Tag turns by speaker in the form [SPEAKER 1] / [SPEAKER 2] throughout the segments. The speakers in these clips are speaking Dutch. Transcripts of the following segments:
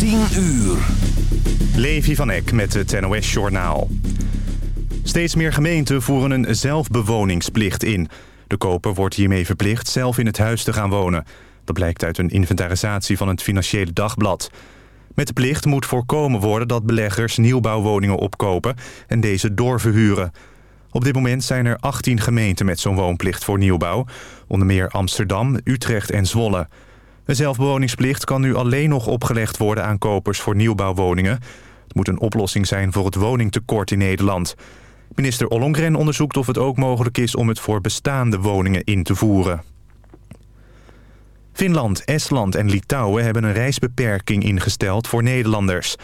[SPEAKER 1] 10 uur.
[SPEAKER 2] Levi van Eck met het NOS-journaal. Steeds meer gemeenten voeren een zelfbewoningsplicht in. De koper wordt hiermee verplicht zelf in het huis te gaan wonen. Dat blijkt uit een inventarisatie van het Financiële Dagblad. Met de plicht moet voorkomen worden dat beleggers nieuwbouwwoningen opkopen... en deze doorverhuren. Op dit moment zijn er 18 gemeenten met zo'n woonplicht voor nieuwbouw. Onder meer Amsterdam, Utrecht en Zwolle... Een zelfbewoningsplicht kan nu alleen nog opgelegd worden aan kopers voor nieuwbouwwoningen. Het moet een oplossing zijn voor het woningtekort in Nederland. Minister Ollongren onderzoekt of het ook mogelijk is om het voor bestaande woningen in te voeren. Finland, Estland en Litouwen hebben een reisbeperking ingesteld voor Nederlanders.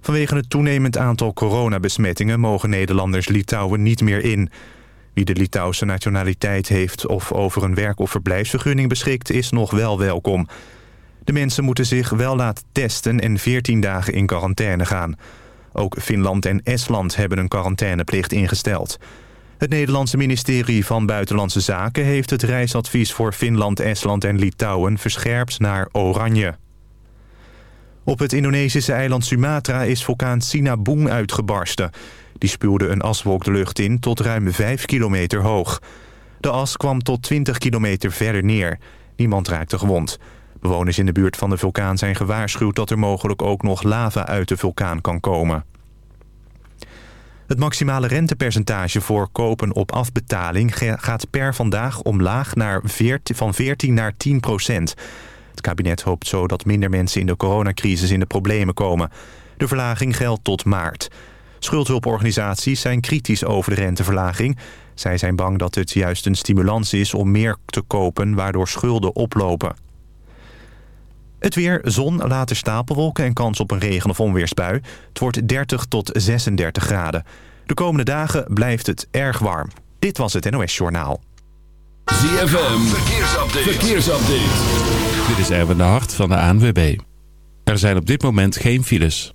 [SPEAKER 2] Vanwege het toenemend aantal coronabesmettingen mogen Nederlanders Litouwen niet meer in. Wie de Litouwse nationaliteit heeft of over een werk- of verblijfsvergunning beschikt... is nog wel welkom. De mensen moeten zich wel laten testen en 14 dagen in quarantaine gaan. Ook Finland en Estland hebben een quarantaineplicht ingesteld. Het Nederlandse ministerie van Buitenlandse Zaken... heeft het reisadvies voor Finland, Estland en Litouwen verscherpt naar oranje. Op het Indonesische eiland Sumatra is vulkaan Sinabung uitgebarsten... Die spuwde een aswolk de lucht in tot ruim 5 kilometer hoog. De as kwam tot 20 kilometer verder neer. Niemand raakte gewond. Bewoners in de buurt van de vulkaan zijn gewaarschuwd... dat er mogelijk ook nog lava uit de vulkaan kan komen. Het maximale rentepercentage voor kopen op afbetaling... gaat per vandaag omlaag naar 14, van 14 naar 10 procent. Het kabinet hoopt zo dat minder mensen in de coronacrisis in de problemen komen. De verlaging geldt tot maart. Schuldhulporganisaties zijn kritisch over de renteverlaging. Zij zijn bang dat het juist een stimulans is om meer te kopen... waardoor schulden oplopen. Het weer, zon, later stapelwolken en kans op een regen- of onweersbui. Het wordt 30 tot 36 graden. De komende dagen blijft het erg warm. Dit was het NOS Journaal.
[SPEAKER 1] ZFM, verkeersupdate. verkeersupdate.
[SPEAKER 3] Dit is Erwin de Hart van de ANWB. Er zijn op dit moment geen files.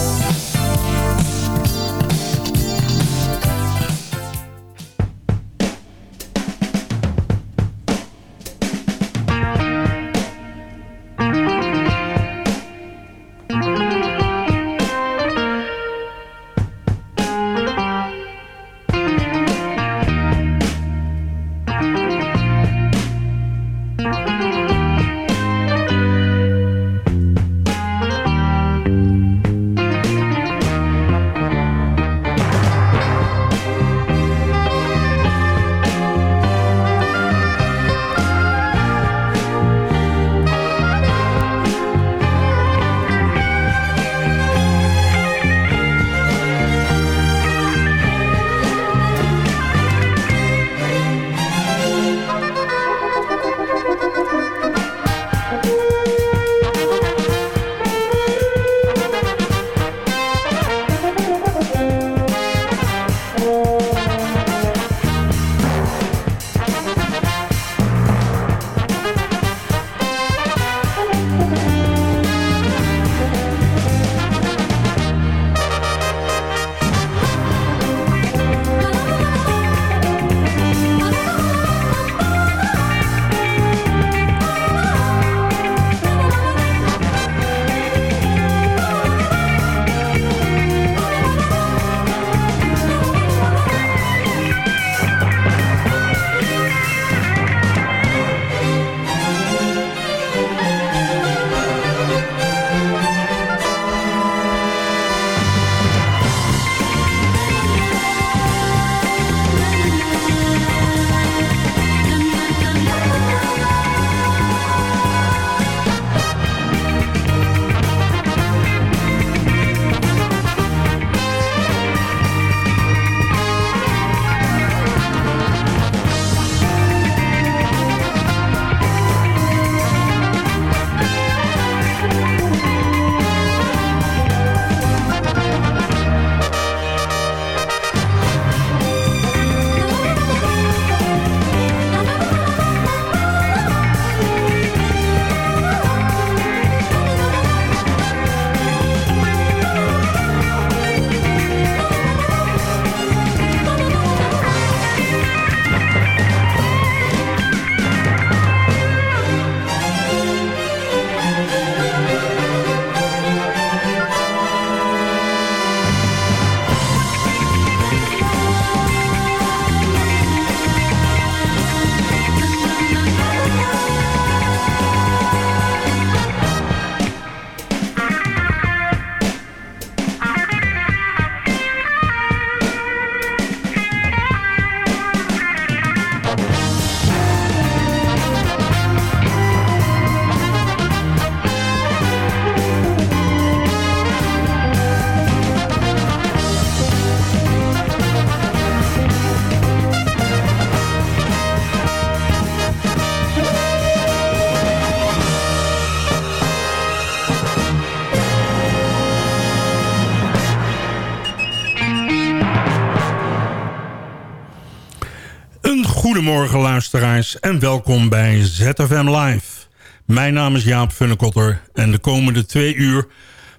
[SPEAKER 4] Goedemorgen luisteraars en welkom bij ZFM Live. Mijn naam is Jaap Funnekotter en de komende twee uur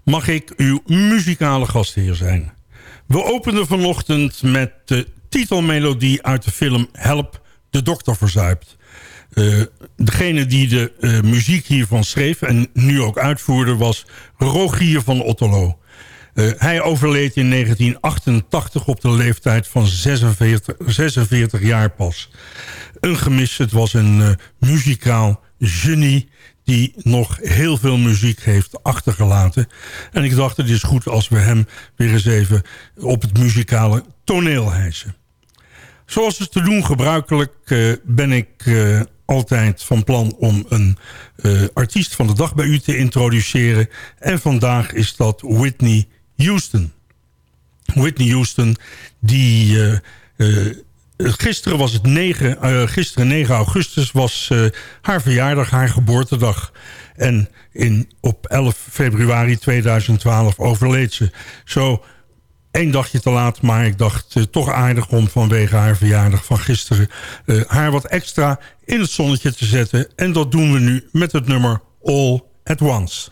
[SPEAKER 4] mag ik uw muzikale gastheer zijn. We openen vanochtend met de titelmelodie uit de film Help, de dokter verzuipt. Uh, degene die de uh, muziek hiervan schreef en nu ook uitvoerde was Rogier van Otterlo. Uh, hij overleed in 1988 op de leeftijd van 46, 46 jaar pas. Een gemis, het was een muzikaal genie die nog heel veel muziek heeft achtergelaten. En ik dacht, het is goed als we hem weer eens even op het muzikale toneel hijsen. Zoals het te doen gebruikelijk uh, ben ik uh, altijd van plan om een uh, artiest van de dag bij u te introduceren. En vandaag is dat Whitney Houston. Whitney Houston die gisteren was het 9, uh, gisteren 9 augustus was haar verjaardag, haar geboortedag. En in, op 11 februari 2012 overleed ze. Zo één dagje te laat, maar ik dacht toch aardig om vanwege haar verjaardag van gisteren... haar wat extra in het zonnetje te zetten. En dat doen we nu met het nummer All at Once.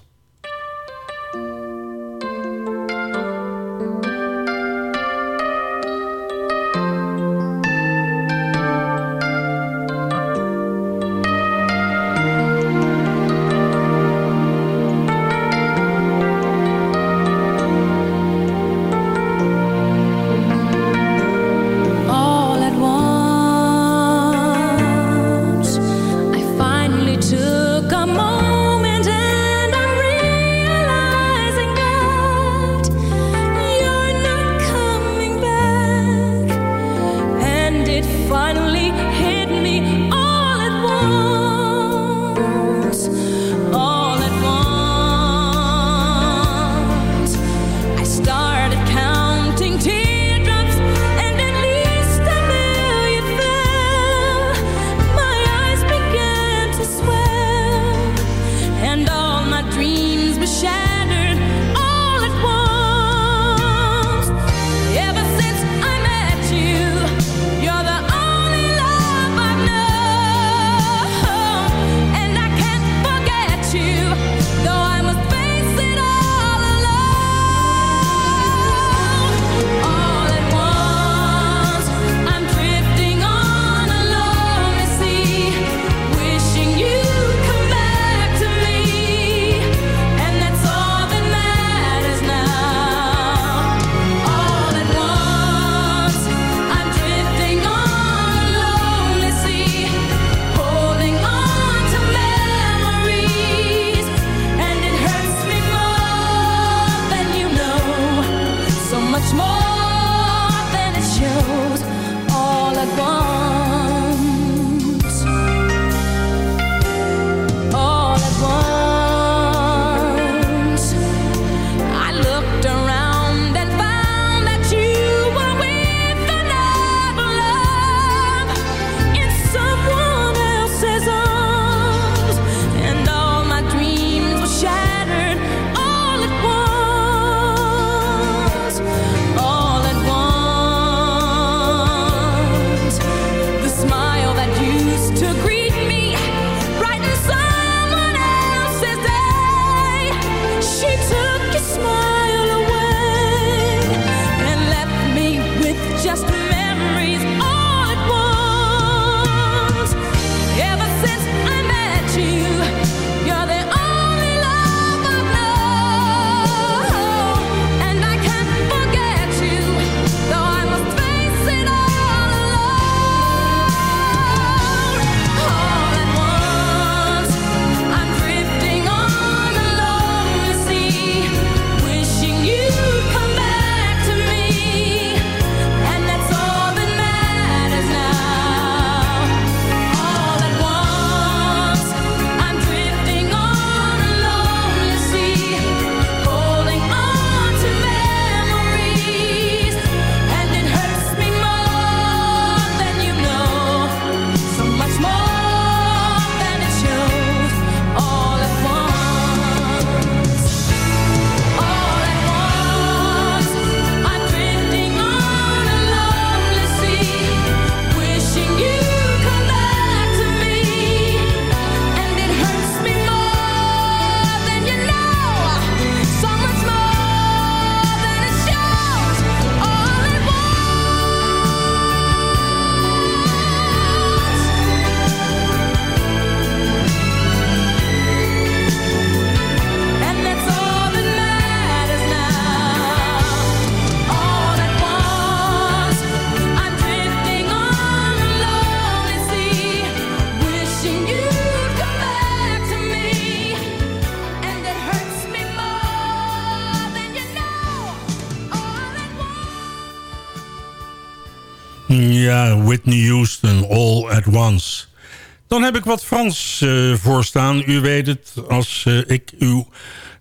[SPEAKER 5] Heb ik wat Frans uh, voorstaan. U weet het, als uh, ik uw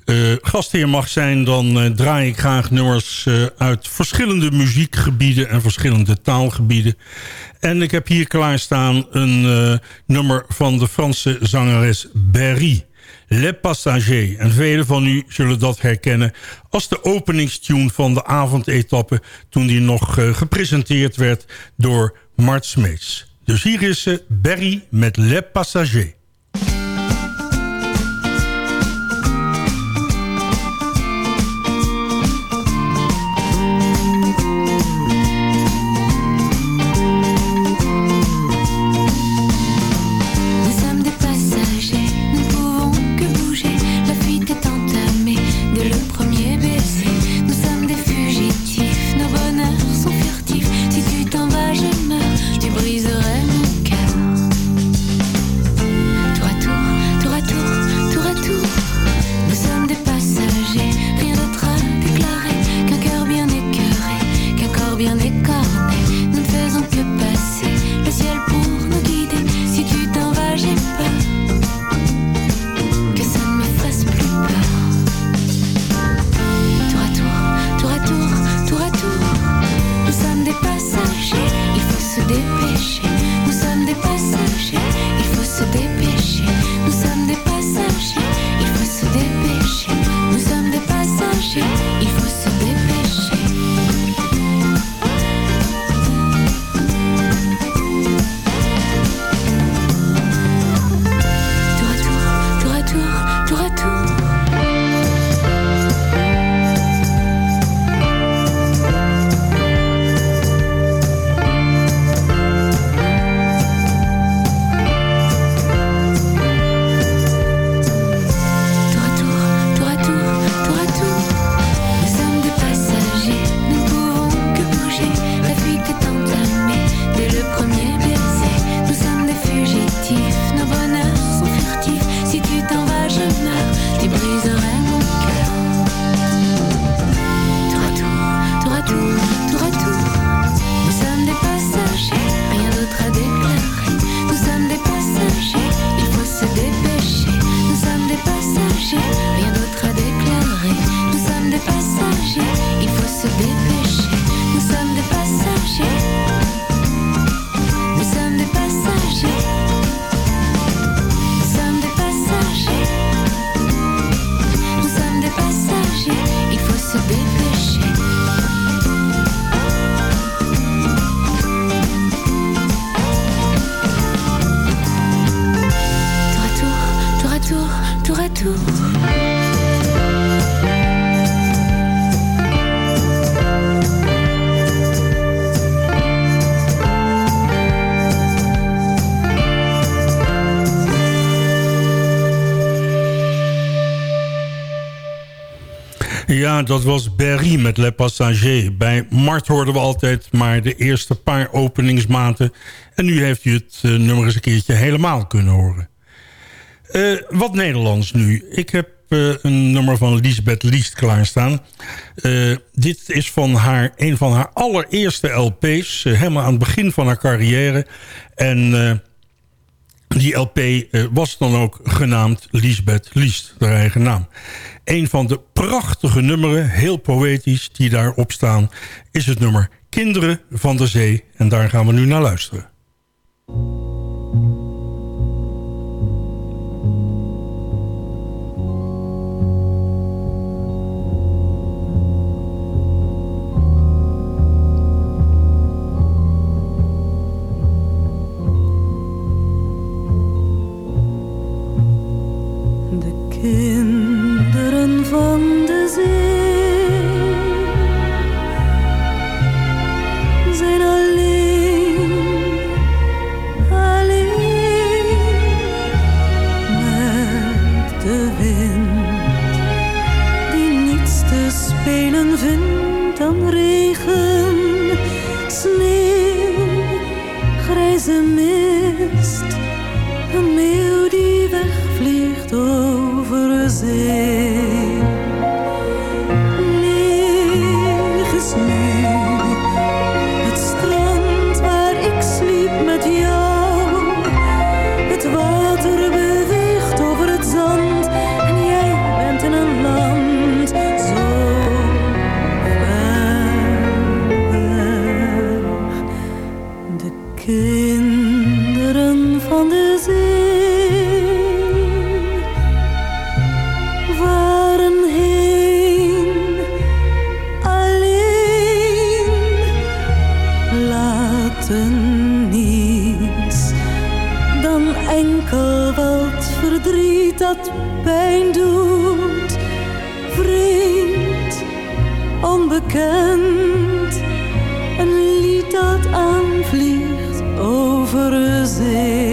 [SPEAKER 5] uh, gastheer mag zijn... dan draai ik graag nummers uit verschillende muziekgebieden... en verschillende taalgebieden. En ik heb hier klaarstaan een nummer van de Franse zangeres Berry. Le Passager. En velen van u zullen dat herkennen als de openingstune van de avondetappe... toen die nog gepresenteerd werd door Mart Smeets. Dus hier is ze, Berry met Le Passager. Dat was Berry met Le Passager. Bij Mart hoorden we altijd maar de eerste paar openingsmaten. En nu heeft u het uh, nummer eens een keertje helemaal kunnen horen. Uh, wat Nederlands nu. Ik heb uh, een nummer van Lisbeth Liest klaarstaan. dit is van haar, een van haar allereerste LP's. helemaal aan het begin van haar carrière. En die LP was dan ook genaamd Lisbeth Liest, haar eigen naam. Een van de prachtige nummeren, heel poëtisch, die daarop staan... is het nummer Kinderen van de Zee. En daar gaan we nu naar luisteren.
[SPEAKER 4] Onbekend, een lied dat aanvliegt over zee.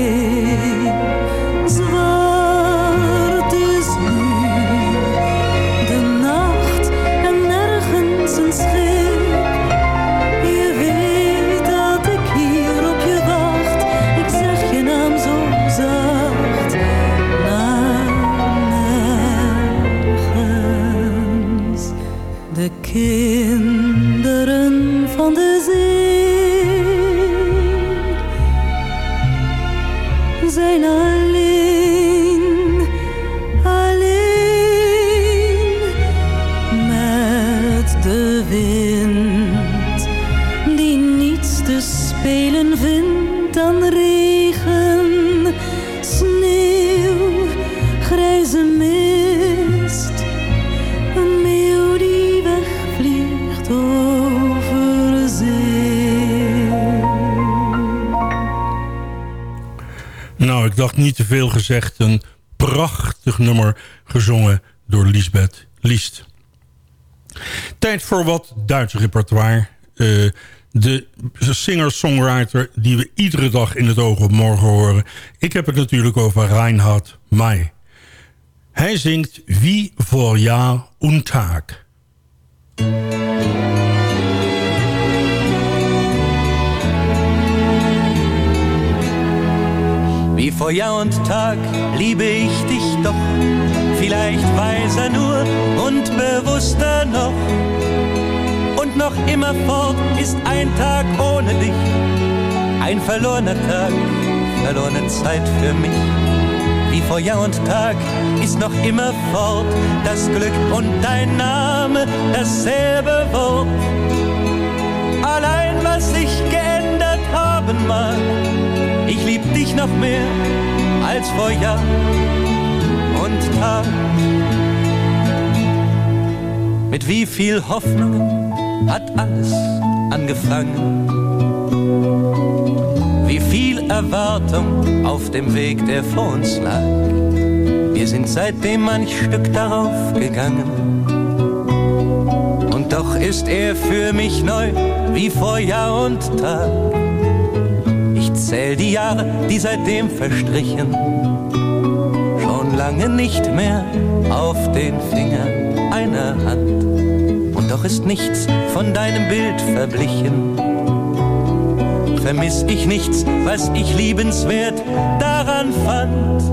[SPEAKER 6] Dacht niet te veel gezegd. Een prachtig nummer gezongen door Lisbeth Liest. Tijd voor wat Duits repertoire. Eh, de singer-songwriter die we iedere dag in het oog op morgen horen. Ik heb het natuurlijk over Reinhard May. Hij zingt Wie voor jaar und Tag.
[SPEAKER 7] Wie vor Jahr und Tag liebe ich dich doch, vielleicht weiser nur und bewusster noch. Und noch immer fort ist ein Tag ohne dich, ein verlorener Tag, verlorene Zeit für mich. Wie vor Jahr und Tag ist noch immer fort das Glück und dein Name dasselbe Wort. Allein was sich geändert haben mag, ich lieb dich noch mehr als vor Jahr und Tag. Mit wie viel Hoffnung hat alles angefangen? Wie viel Erwartung auf dem Weg, der vor uns lag? Wir sind seitdem manch Stück darauf gegangen. Und doch ist er für mich neu, wie vor Jahr und Tag. Zähl die Jahre, die seitdem verstrichen, schon lange nicht mehr auf den Fingern einer Hand. Und doch ist nichts von deinem Bild verblichen. Vermiss ich nichts, was ich liebenswert daran fand.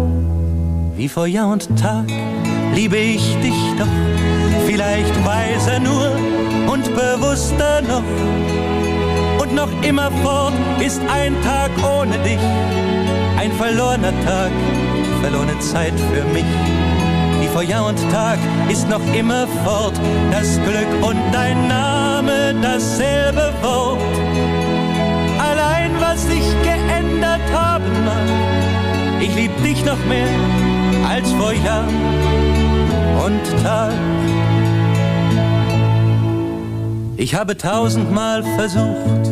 [SPEAKER 7] Wie vor Jahr und Tag liebe ich dich doch, vielleicht weiser nur und bewusster noch. Noch immer fort ist ein Tag ohne dich, ein verlorener Tag, verlorene Zeit für mich. Wie vor Jahr und Tag ist noch immer fort das Glück und dein Name dasselbe Wort. Allein was sich geändert haben mag, ich lieb dich noch mehr als vor Jahr und Tag. Ich habe tausendmal versucht,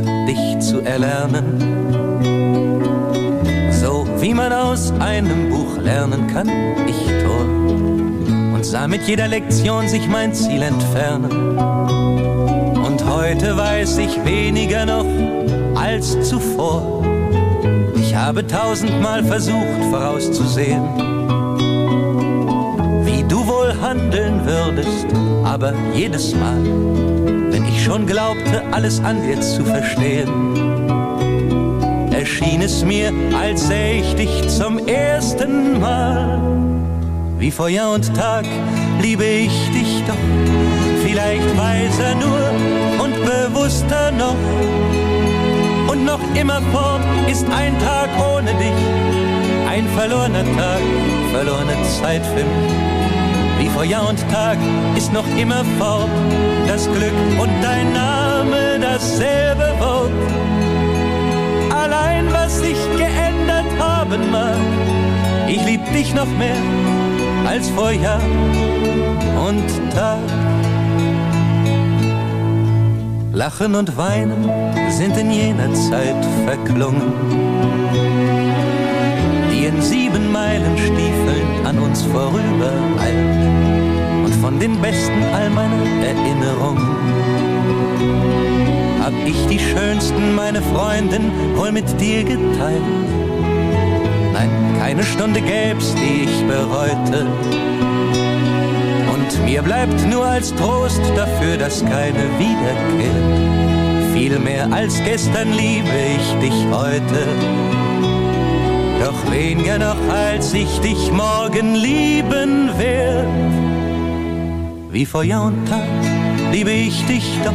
[SPEAKER 7] zu erlernen. So wie man aus einem Buch lernen kann, ich Tor. Und sah mit jeder Lektion sich mein Ziel entfernen. Und heute weiß ich weniger noch als zuvor. Ich habe tausendmal versucht vorauszusehen, handeln würdest, aber jedes Mal, wenn ich schon glaubte, alles an dir zu verstehen, erschien es mir, als sähe ich dich zum ersten Mal. Wie vor Jahr und Tag liebe ich dich doch, vielleicht weiser nur und bewusster noch. Und noch immer fort ist ein Tag ohne dich, ein verlorener Tag, verlorene Zeit für mich. Vor Jahr und Tag ist noch immer fort das Glück und dein Name dasselbe Wort. Allein was sich geändert haben mag, ich lieb dich noch mehr als vor Jahr und Tag. Lachen und Weinen sind in jener Zeit verklungen, die in sieben Meilen Stiefeln an uns vorübereilt von den besten all meiner Erinnerungen hab ich die schönsten, meine Freundin, wohl mit dir geteilt. Nein, keine Stunde gäb's, die ich bereute. Und mir bleibt nur als Trost dafür, dass keine wiederkehrt. Viel mehr als gestern liebe ich dich heute. Doch weniger noch, als ich dich morgen lieben werd. Wie vor Jahr und Tag liebe ich dich doch,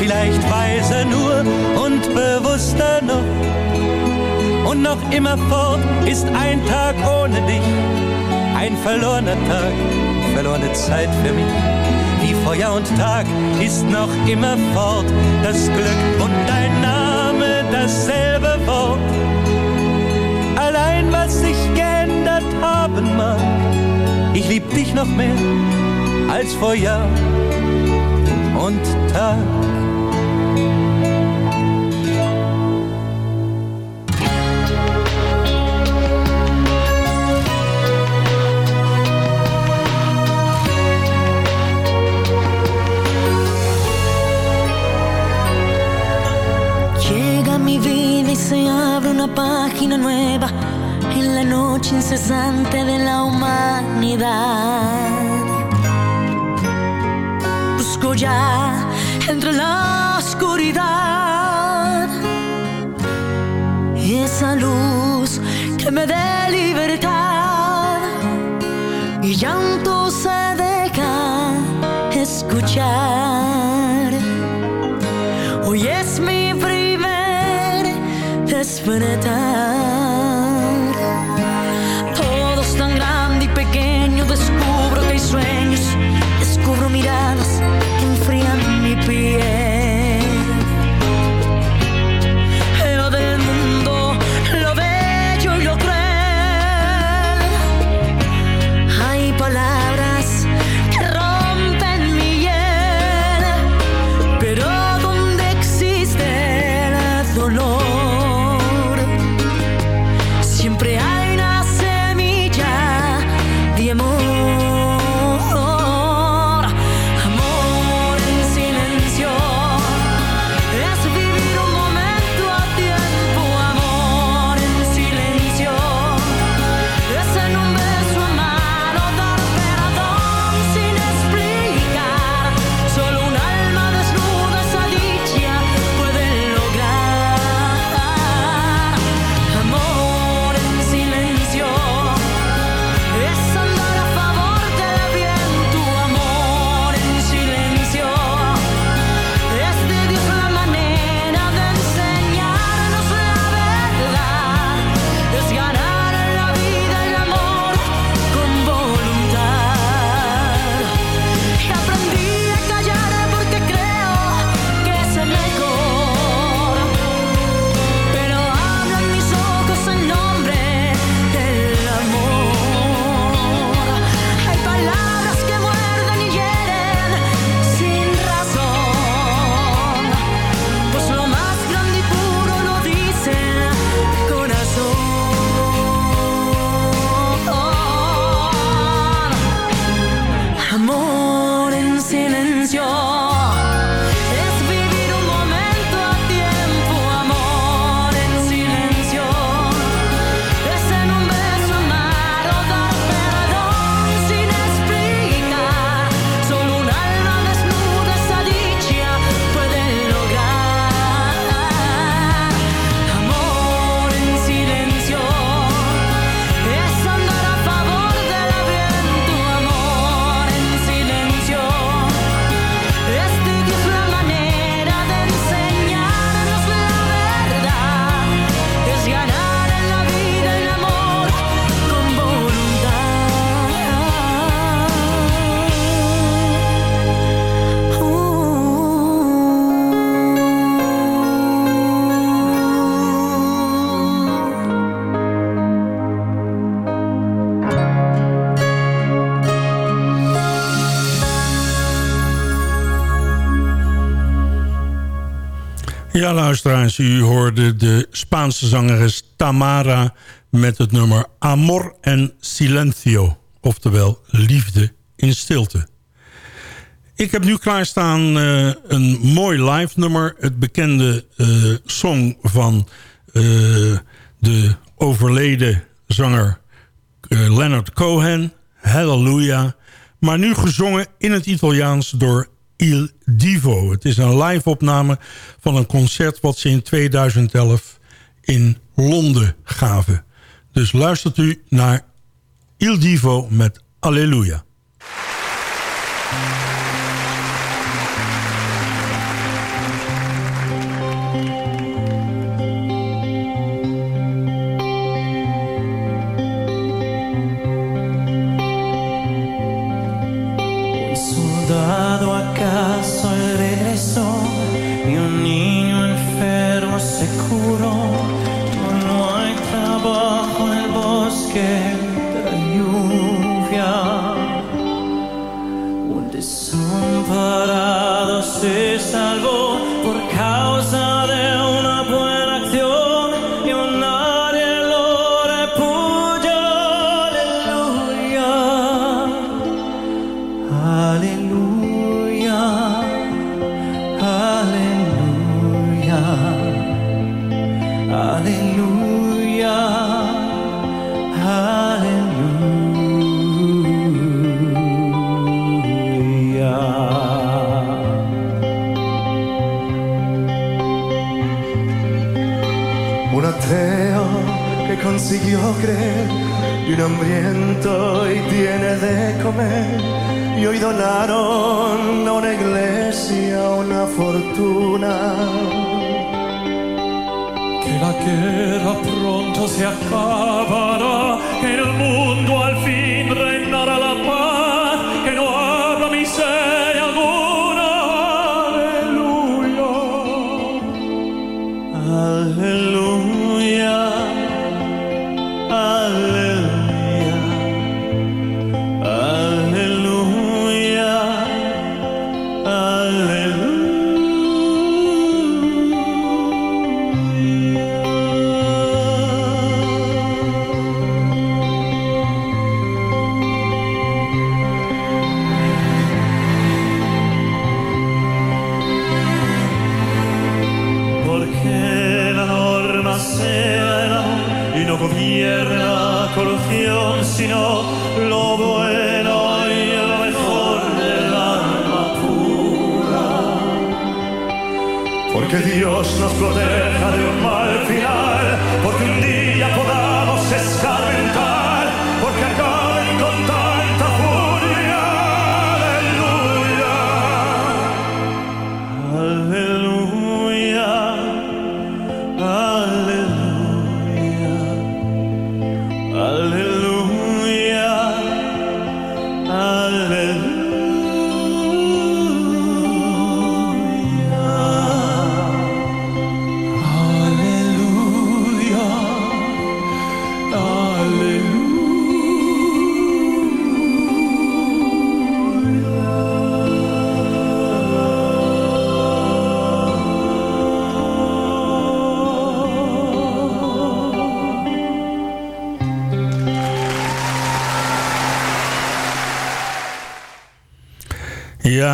[SPEAKER 7] vielleicht weiser nur und bewusster noch. Und noch immer fort ist ein Tag ohne dich, ein verlorener Tag, verlorene Zeit für mich. Wie vor Jahr und Tag ist noch immer fort das Glück und dein Name dasselbe Wort. Allein was sich geändert haben mag, ich lieb dich noch mehr als vor Jahr.
[SPEAKER 8] Llega mi vida y se abre una página nueva en la noche incesante de la humanidad. Busco ya entre la oscuridad esa luz que me dé libertad. Mi llanto se deja escuchar. Hoy es mi primer despertar. Todo tan grande y pequeño, descubro que hay sueños, descubro miradas
[SPEAKER 6] u hoorde de Spaanse zangeres Tamara met het nummer Amor en Silencio. Oftewel, liefde in stilte. Ik heb nu klaarstaan uh, een mooi live nummer. Het bekende uh, song van uh, de overleden zanger Leonard Cohen. Hallelujah. Maar nu gezongen in het Italiaans door Il Divo. Het is een live-opname van een concert wat ze in 2011 in Londen gaven. Dus luistert u naar Il Divo met Alleluia.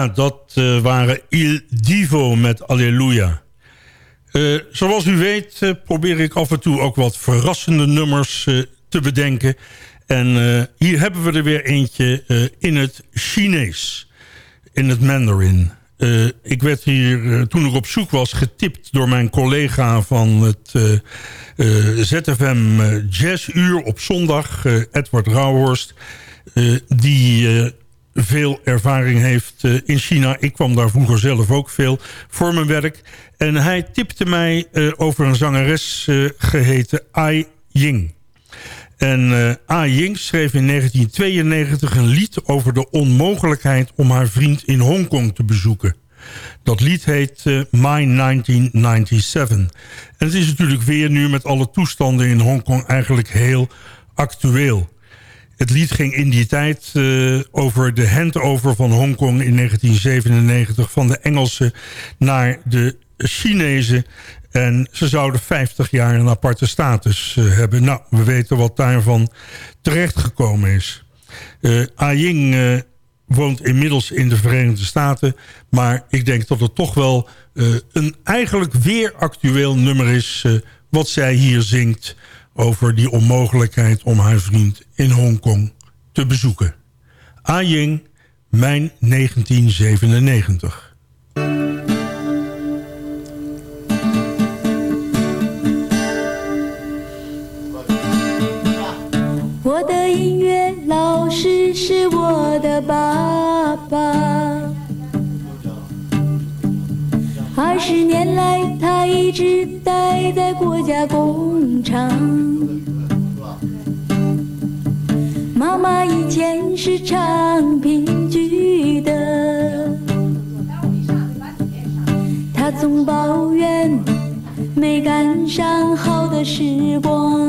[SPEAKER 6] Dat eh, waren Il Divo met Alleluia. Eh, zoals u weet eh, probeer ik af en toe ook wat verrassende nummers te bedenken. En hier hebben we er weer eentje in het Chinees. In het Mandarin. Ik werd hier, toen ik op zoek was, getipt door mijn collega van het ZFM Jazzuur op zondag, Edward Rauhorst. die veel ervaring heeft eh, in China. Ik kwam daar vroeger zelf ook veel voor mijn werk. En hij tipte mij eh, over een zangeres eh, geheten Ai Ying. En eh A. Ying schreef in 1992 een lied over de onmogelijkheid om haar vriend in Hongkong te bezoeken. Dat lied heet eh, My 1997. En het is natuurlijk weer nu met alle toestanden in Hongkong eigenlijk heel actueel. Het lied ging in die tijd eh, over de handover van Hongkong in 1997... van de Engelsen naar de Chinezen. En ze zouden 50 jaar een aparte status eh, hebben. Nou, we weten wat daarvan terechtgekomen is. Uh, Aying uh, woont inmiddels in de Verenigde Staten. Maar ik denk dat het toch wel een eigenlijk weer actueel nummer is... wat zij hier zingt over die onmogelijkheid om haar vriend in Hongkong te bezoeken. Aying, mijn 1997.
[SPEAKER 9] 二十年来他一直待在国家工厂。妈妈以前是唱评剧的，她总抱怨没赶上好的时光。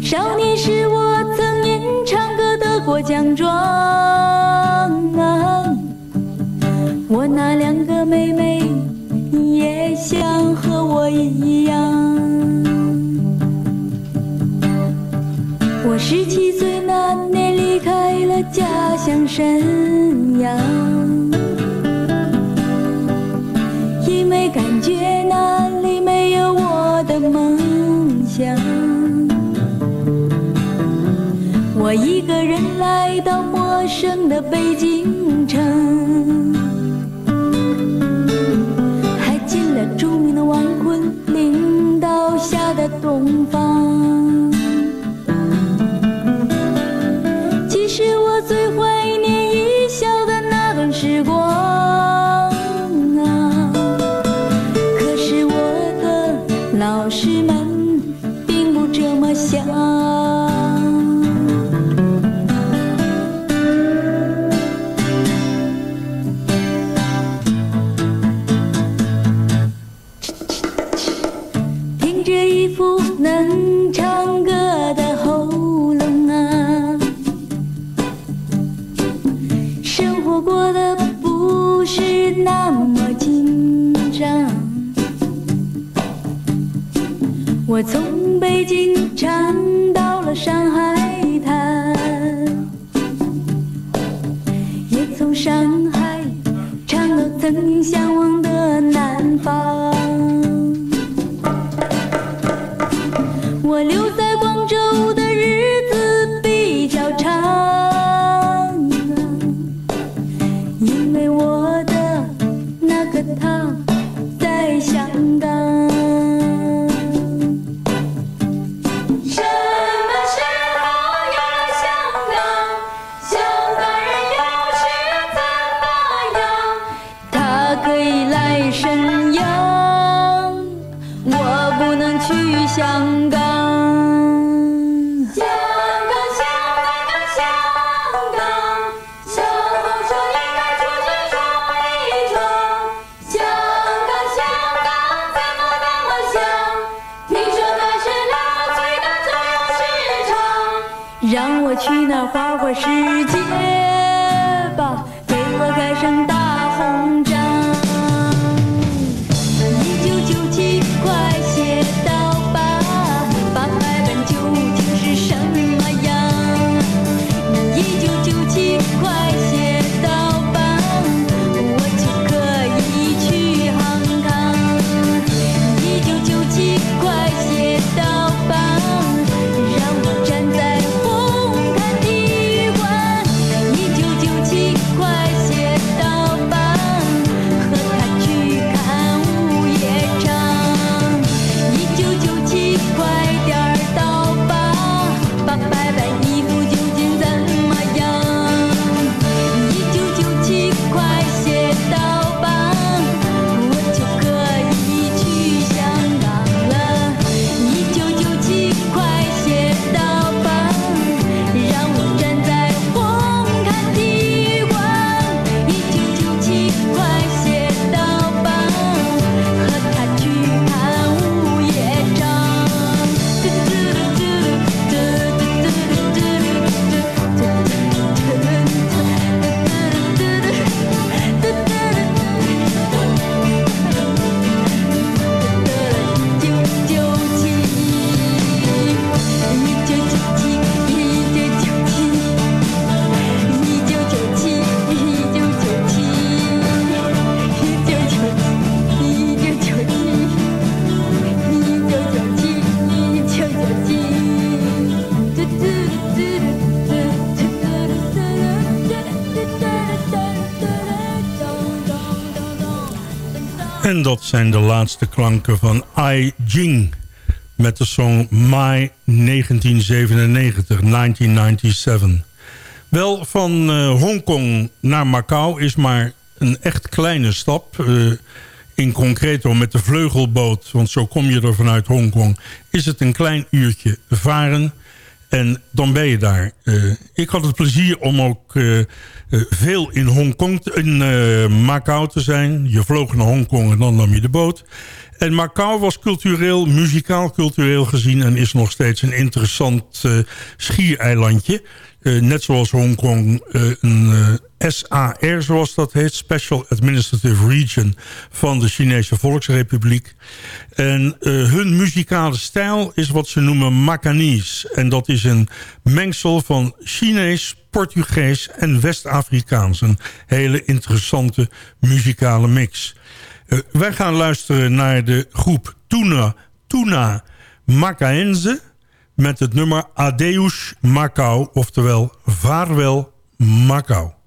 [SPEAKER 9] 少年时我曾因唱歌得过奖状那两个妹妹也想和我一样。我十七岁那年离开了家乡沈阳，因为感觉那里没有我的梦想。我一个人来到陌生的北京城，东方。其实我最怀念一笑的那段时光啊，可是我的老师们并不这么想。
[SPEAKER 4] Zijn de laatste klanken van Ai Jing met de song My 1997, 1997. Wel, van uh, Hongkong naar Macau is maar een echt kleine stap. Uh, in concreto met de vleugelboot, want zo kom je er vanuit Hongkong... is het een klein uurtje varen en dan ben je daar. Uh, ik had het plezier om ook veel in Hongkong, in Macau te zijn. Je vloog naar Hongkong en dan nam je de boot. En Macau was cultureel, muzikaal cultureel gezien... en is nog steeds een interessant schiereilandje. Uh, net zoals Hongkong uh, een SAR, zoals dat heet... Special Administrative Region van de Chinese Volksrepubliek. En hun muzikale stijl is wat ze noemen Macanese. En dat is een mengsel van Chinees, Portugees en West-Afrikaans. Een hele interessante muzikale mix... Wij gaan luisteren naar de groep Tuna, Tuna Macaense... met het nummer Adeus Macau, oftewel Vaarwel Macau.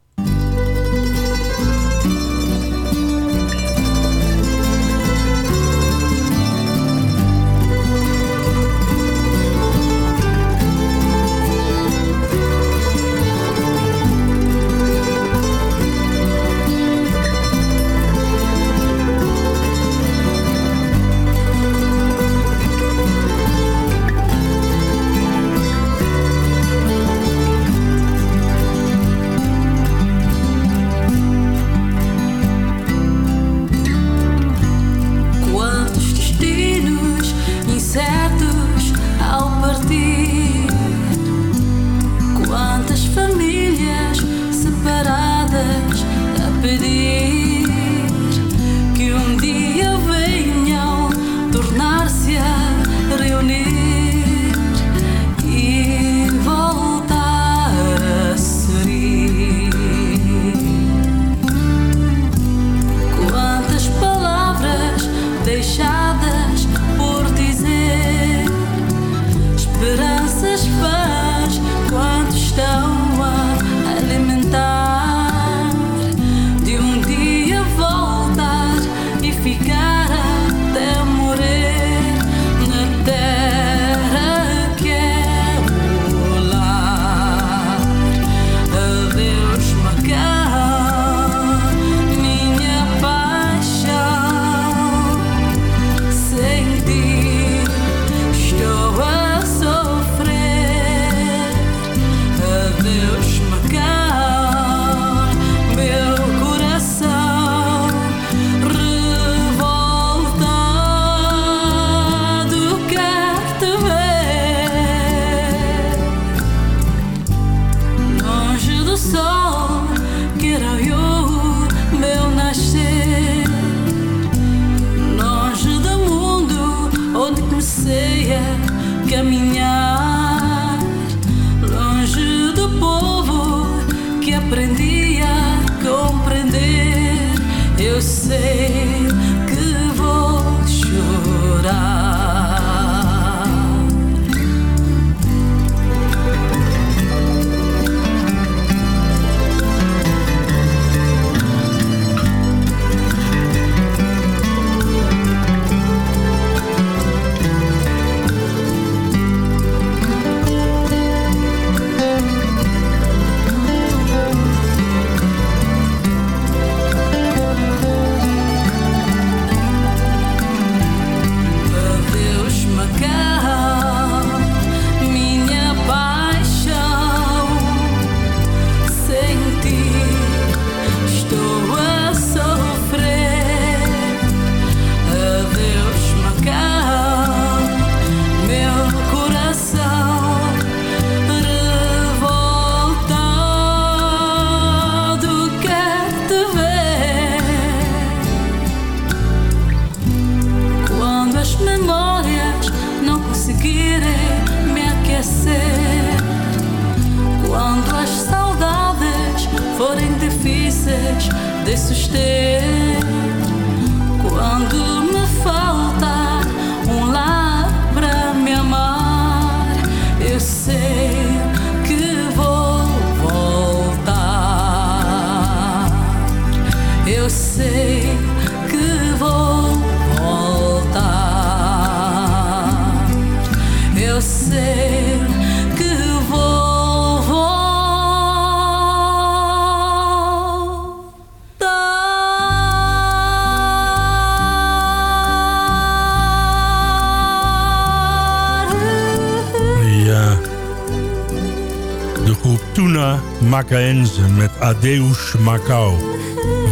[SPEAKER 4] Adeus Macau.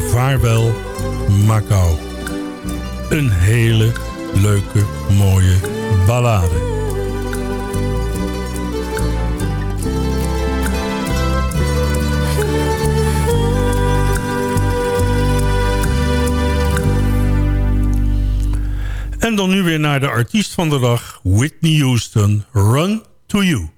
[SPEAKER 4] Vaarwel Macau. Een hele leuke, mooie ballade. En dan nu weer naar de artiest van de dag, Whitney Houston, Run to You.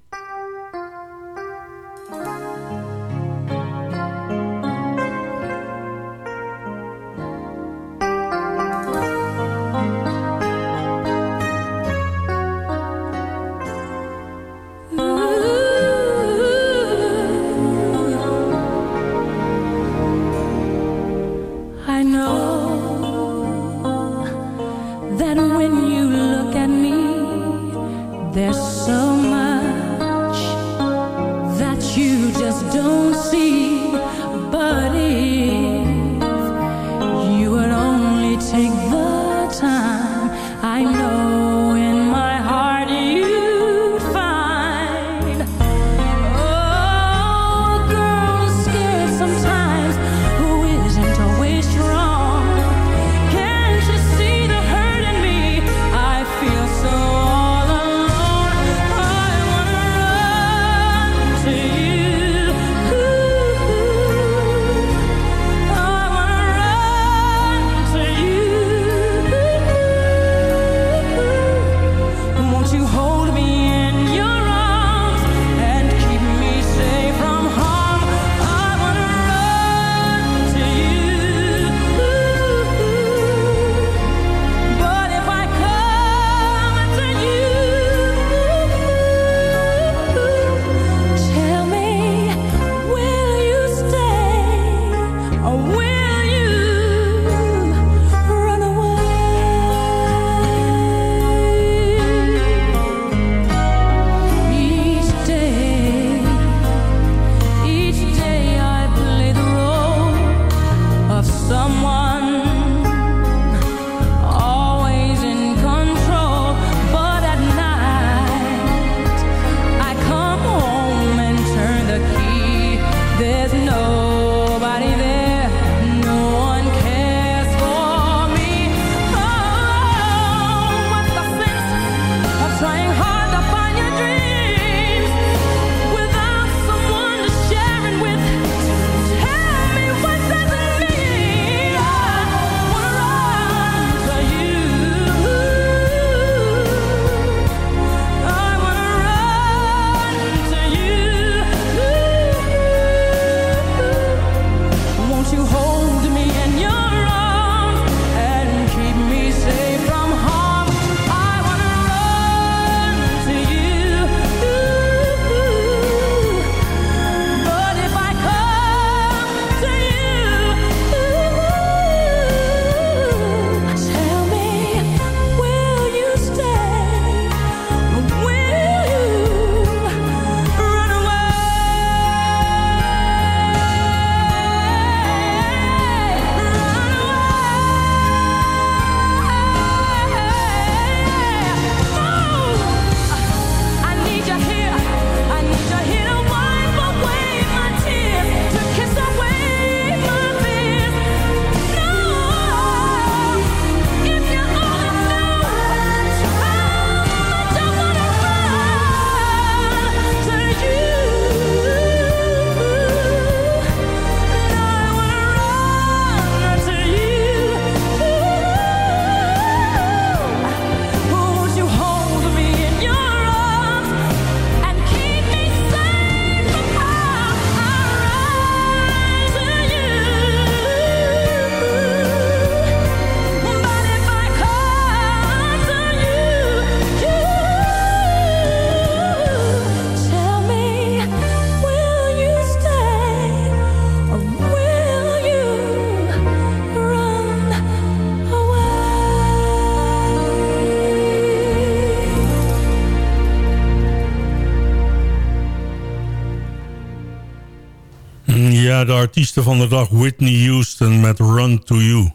[SPEAKER 6] Artiesten van de dag Whitney Houston met Run to You.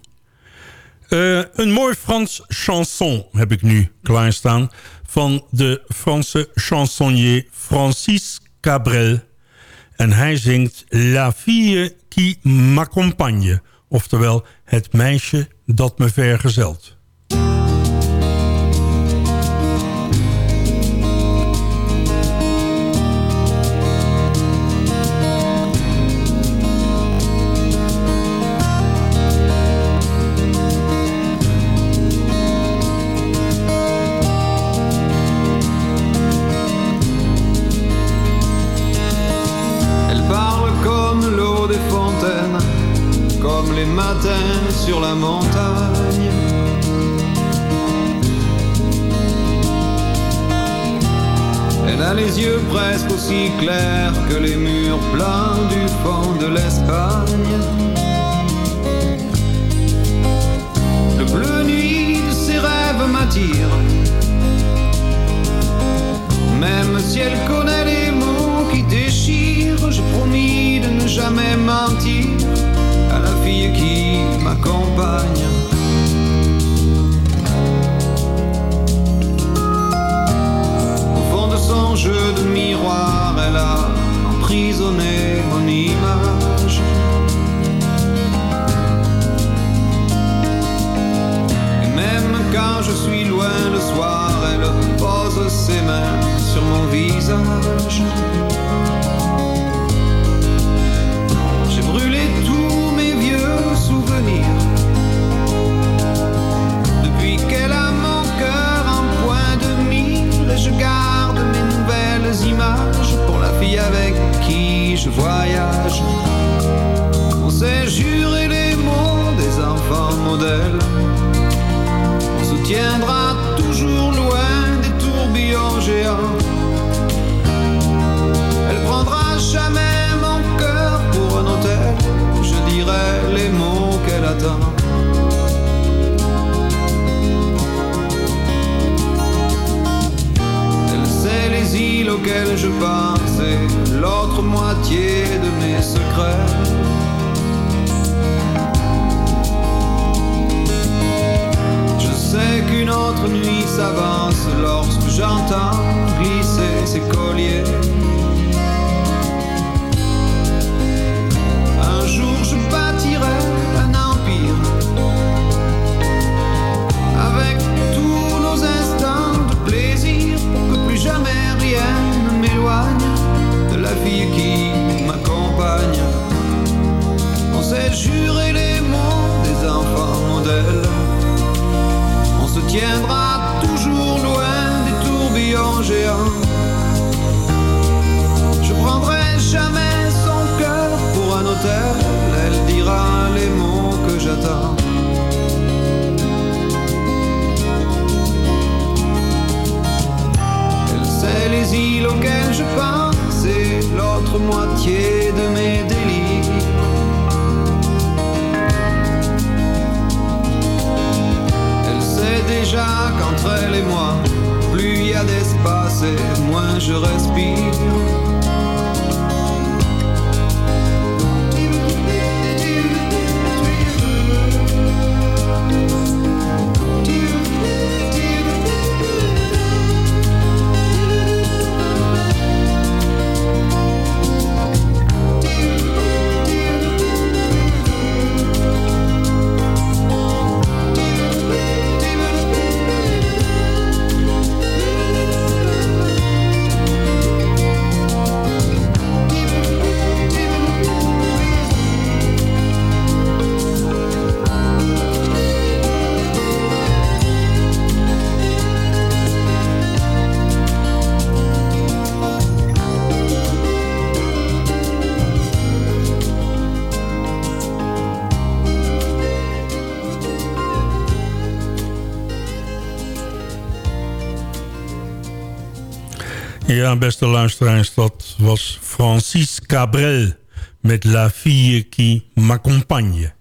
[SPEAKER 6] Eh, een mooi Frans chanson heb ik nu klaarstaan... van de Franse chansonnier Francis Cabrel. En hij zingt La fille qui m'accompagne. Oftewel, het meisje dat me vergezelt.
[SPEAKER 10] Clairs que les murs blancs du fond de l'Espagne. Le bleu nuit de ses rêves m'attire. Même si elle connaît les mots qui déchirent, j'ai promis de ne jamais mentir à la fille qui m'accompagne.
[SPEAKER 6] Mijn beste luisteraars, dat was Francis Cabrel met La Vie qui m'accompagne.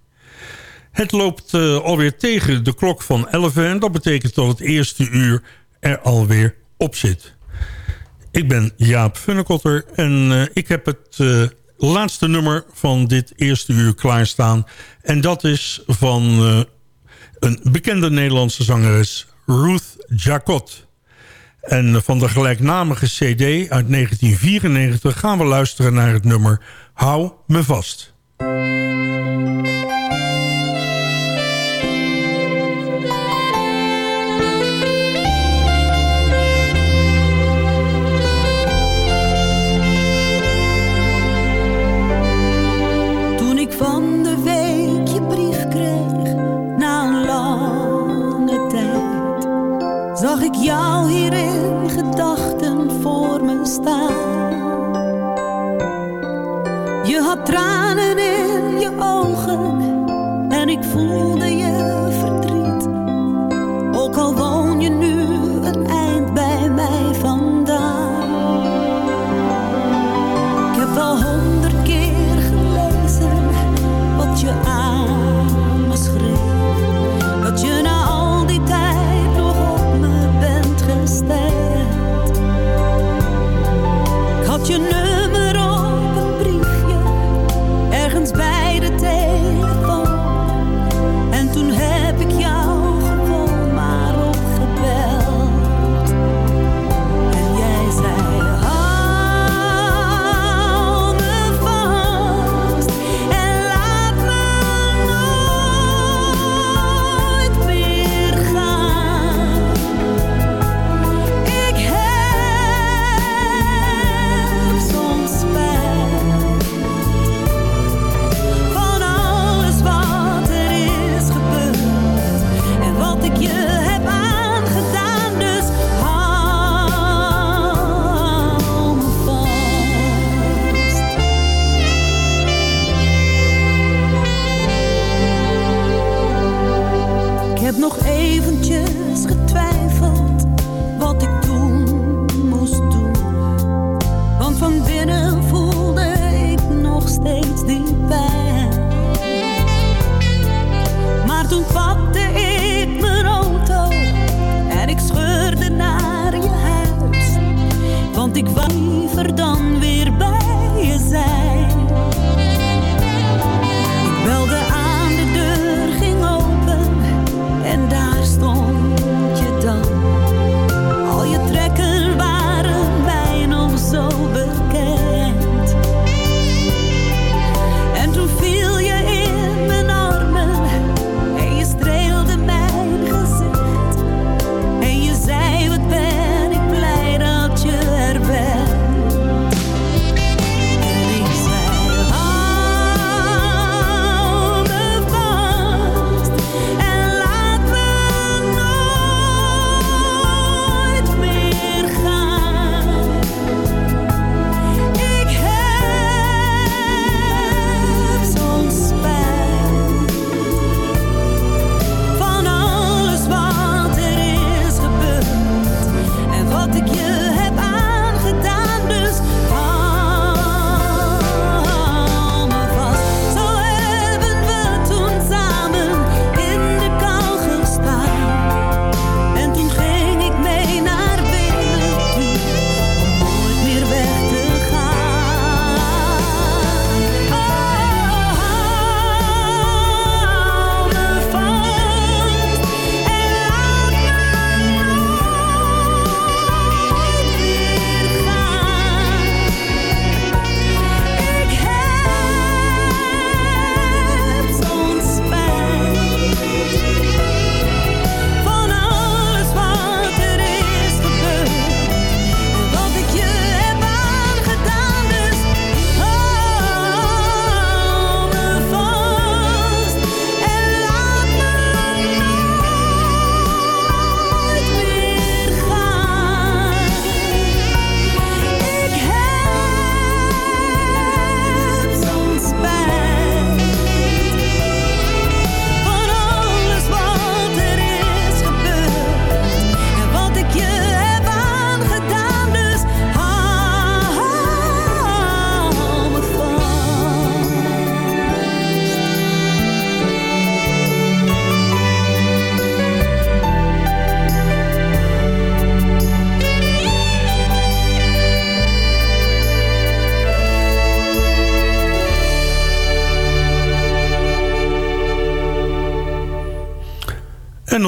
[SPEAKER 6] Het loopt eh, alweer tegen de klok van 11 en dat betekent dat het eerste uur er alweer op zit. Ik ben Jaap Funnekotter en eh, ik heb het eh, laatste nummer van dit eerste uur klaarstaan. En dat is van een bekende Nederlandse zangeres Ruth Jacot. En van de gelijknamige cd uit 1994 gaan we luisteren naar het nummer Hou me vast.
[SPEAKER 11] Je had tranen in je ogen en ik voelde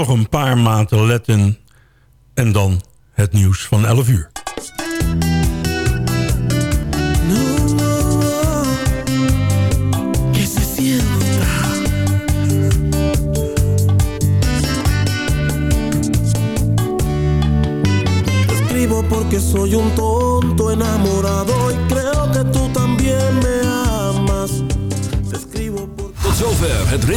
[SPEAKER 11] nog een
[SPEAKER 12] paar maanden letten. En dan het nieuws van 11 uur.